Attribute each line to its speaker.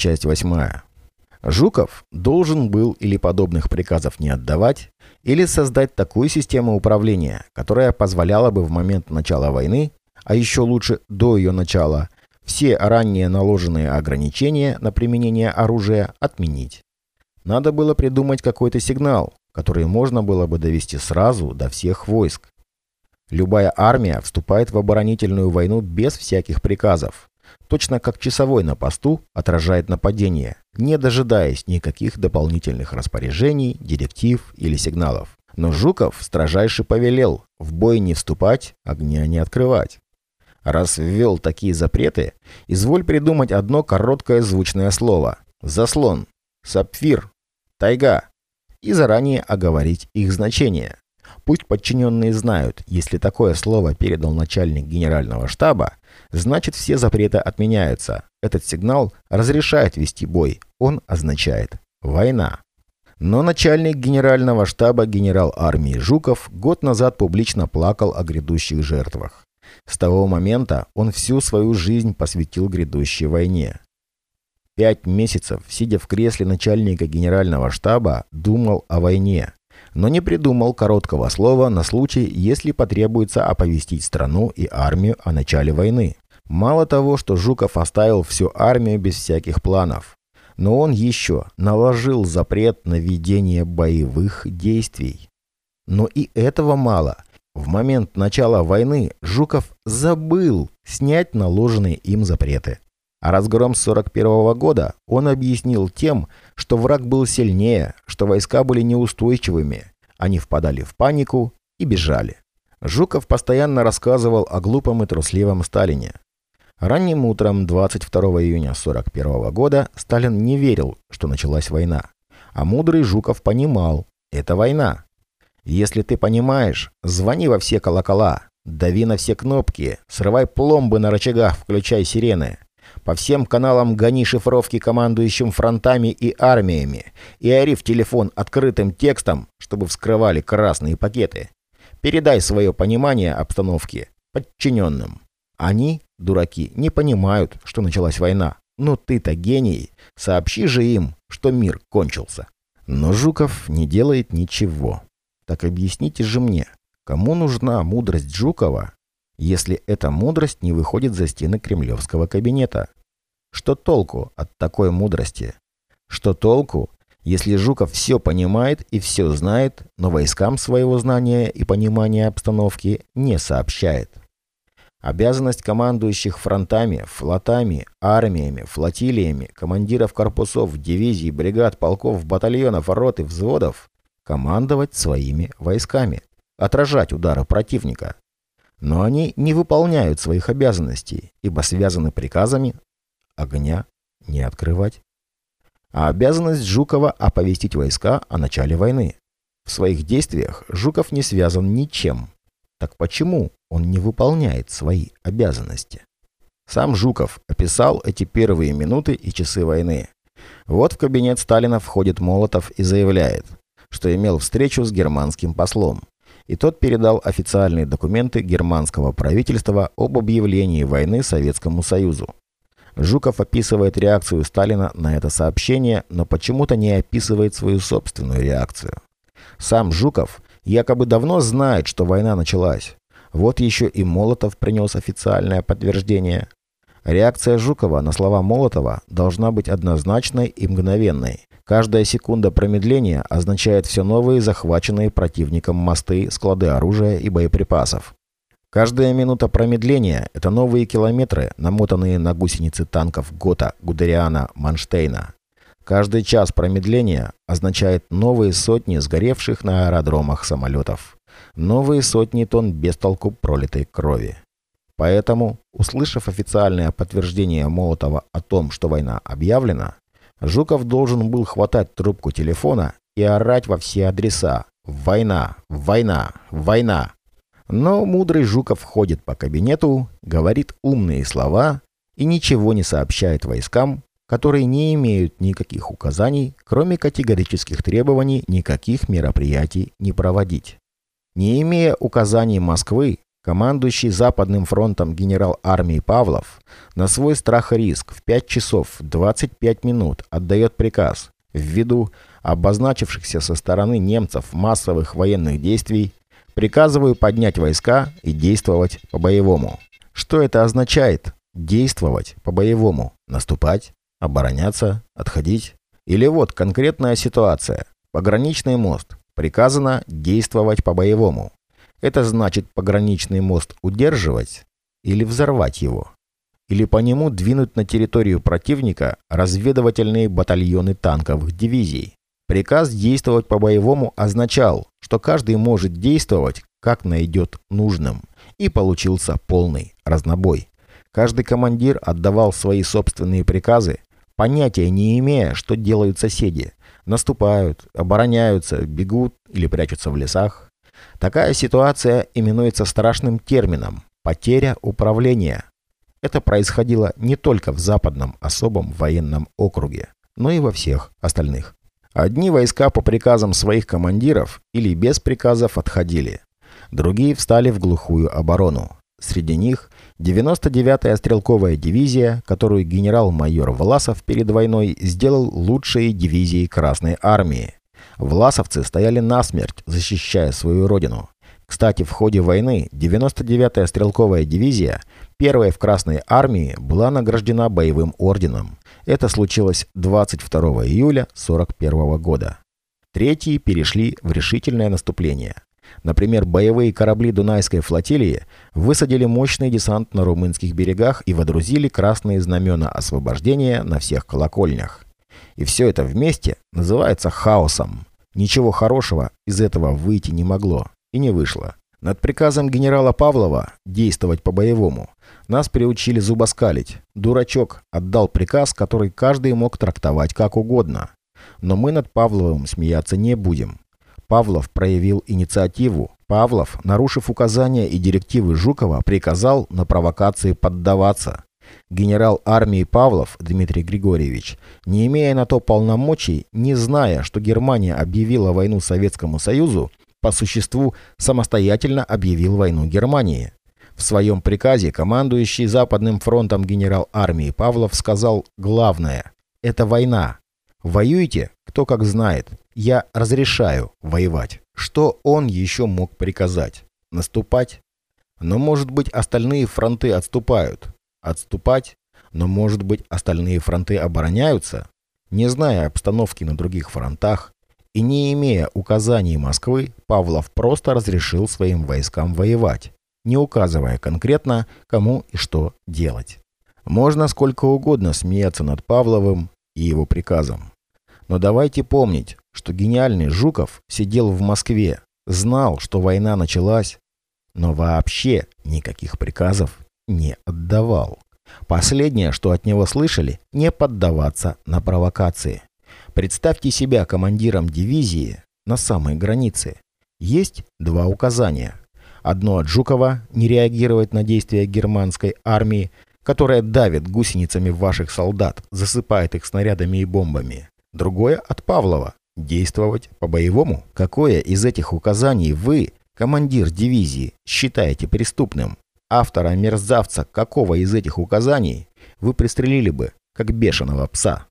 Speaker 1: Часть восьмая. Жуков должен был или подобных приказов не отдавать, или создать такую систему управления, которая позволяла бы в момент начала войны, а еще лучше до ее начала, все ранее наложенные ограничения на применение оружия отменить. Надо было придумать какой-то сигнал, который можно было бы довести сразу до всех войск. Любая армия вступает в оборонительную войну без всяких приказов, точно как часовой на посту отражает нападение, не дожидаясь никаких дополнительных распоряжений, директив или сигналов. Но Жуков строжайше повелел в бой не вступать, огня не открывать. Раз ввел такие запреты, изволь придумать одно короткое звучное слово – заслон, сапфир, тайга, и заранее оговорить их значение. Пусть подчиненные знают, если такое слово передал начальник генерального штаба, значит все запреты отменяются. Этот сигнал разрешает вести бой, он означает «война». Но начальник генерального штаба генерал армии Жуков год назад публично плакал о грядущих жертвах. С того момента он всю свою жизнь посвятил грядущей войне. Пять месяцев, сидя в кресле начальника генерального штаба, думал о войне, но не придумал короткого слова на случай, если потребуется оповестить страну и армию о начале войны. Мало того, что Жуков оставил всю армию без всяких планов, но он еще наложил запрет на ведение боевых действий. Но и этого мало. В момент начала войны Жуков забыл снять наложенные им запреты. А разгром 41 -го года он объяснил тем, что враг был сильнее, что войска были неустойчивыми. Они впадали в панику и бежали. Жуков постоянно рассказывал о глупом и трусливом Сталине. Ранним утром 22 июня 41 -го года Сталин не верил, что началась война. А мудрый Жуков понимал – это война. Если ты понимаешь, звони во все колокола, дави на все кнопки, срывай пломбы на рычагах, включай сирены. По всем каналам гони шифровки командующим фронтами и армиями и ори в телефон открытым текстом, чтобы вскрывали красные пакеты. Передай свое понимание обстановки подчиненным. Они, дураки, не понимают, что началась война. Но ты-то гений. Сообщи же им, что мир кончился. Но Жуков не делает ничего. Так объясните же мне, кому нужна мудрость Жукова, если эта мудрость не выходит за стены кремлевского кабинета. Что толку от такой мудрости? Что толку, если Жуков все понимает и все знает, но войскам своего знания и понимания обстановки не сообщает? Обязанность командующих фронтами, флотами, армиями, флотилиями, командиров корпусов, дивизий, бригад, полков, батальонов, рот и взводов – командовать своими войсками, отражать удары противника, но они не выполняют своих обязанностей, ибо связаны приказами огня не открывать. А обязанность Жукова оповестить войска о начале войны. В своих действиях Жуков не связан ничем. Так почему он не выполняет свои обязанности? Сам Жуков описал эти первые минуты и часы войны. Вот в кабинет Сталина входит Молотов и заявляет, что имел встречу с германским послом и тот передал официальные документы германского правительства об объявлении войны Советскому Союзу. Жуков описывает реакцию Сталина на это сообщение, но почему-то не описывает свою собственную реакцию. Сам Жуков якобы давно знает, что война началась. Вот еще и Молотов принес официальное подтверждение. Реакция Жукова на слова Молотова должна быть однозначной и мгновенной. Каждая секунда промедления означает все новые захваченные противником мосты, склады оружия и боеприпасов. Каждая минута промедления – это новые километры, намотанные на гусеницы танков Гота, Гудериана, Манштейна. Каждый час промедления означает новые сотни сгоревших на аэродромах самолетов. Новые сотни тонн бестолку пролитой крови. Поэтому, услышав официальное подтверждение Молотова о том, что война объявлена, Жуков должен был хватать трубку телефона и орать во все адреса «Война! Война! Война!». Но мудрый Жуков ходит по кабинету, говорит умные слова и ничего не сообщает войскам, которые не имеют никаких указаний, кроме категорических требований никаких мероприятий не проводить. Не имея указаний Москвы, Командующий Западным фронтом генерал армии Павлов на свой страх и риск в 5 часов 25 минут отдает приказ ввиду обозначившихся со стороны немцев массовых военных действий приказываю поднять войска и действовать по-боевому. Что это означает? Действовать по-боевому. Наступать, обороняться, отходить. Или вот конкретная ситуация. Пограничный мост. Приказано действовать по-боевому. Это значит пограничный мост удерживать или взорвать его. Или по нему двинуть на территорию противника разведывательные батальоны танковых дивизий. Приказ действовать по-боевому означал, что каждый может действовать, как найдет нужным. И получился полный разнобой. Каждый командир отдавал свои собственные приказы, понятия не имея, что делают соседи. Наступают, обороняются, бегут или прячутся в лесах. Такая ситуация именуется страшным термином «потеря управления». Это происходило не только в Западном особом военном округе, но и во всех остальных. Одни войска по приказам своих командиров или без приказов отходили. Другие встали в глухую оборону. Среди них 99-я стрелковая дивизия, которую генерал-майор Власов перед войной сделал лучшей дивизией Красной Армии. Власовцы стояли насмерть, защищая свою родину. Кстати, в ходе войны 99-я стрелковая дивизия, первая в Красной Армии, была награждена боевым орденом. Это случилось 22 июля 1941 года. Третьи перешли в решительное наступление. Например, боевые корабли Дунайской флотилии высадили мощный десант на румынских берегах и водрузили красные знамена освобождения на всех колокольнях. И все это вместе называется хаосом. Ничего хорошего из этого выйти не могло. И не вышло. Над приказом генерала Павлова действовать по-боевому нас приучили зубоскалить. Дурачок отдал приказ, который каждый мог трактовать как угодно. Но мы над Павловым смеяться не будем. Павлов проявил инициативу. Павлов, нарушив указания и директивы Жукова, приказал на провокации поддаваться. Генерал армии Павлов Дмитрий Григорьевич, не имея на то полномочий, не зная, что Германия объявила войну Советскому Союзу, по существу самостоятельно объявил войну Германии. В своем приказе командующий Западным фронтом генерал армии Павлов сказал главное – это война. Воюйте, кто как знает. Я разрешаю воевать. Что он еще мог приказать? Наступать? Но может быть остальные фронты отступают. Отступать? Но может быть остальные фронты обороняются? Не зная обстановки на других фронтах, и не имея указаний Москвы, Павлов просто разрешил своим войскам воевать, не указывая конкретно, кому и что делать. Можно сколько угодно смеяться над Павловым и его приказом. Но давайте помнить, что гениальный Жуков сидел в Москве, знал, что война началась, но вообще никаких приказов не отдавал. Последнее, что от него слышали, не поддаваться на провокации. Представьте себя командиром дивизии на самой границе. Есть два указания. Одно от Жукова – не реагировать на действия германской армии, которая давит гусеницами ваших солдат, засыпает их снарядами и бомбами. Другое от Павлова – действовать по-боевому. Какое из этих указаний вы, командир дивизии, считаете преступным? Автора мерзавца какого из этих указаний вы пристрелили бы, как бешеного пса?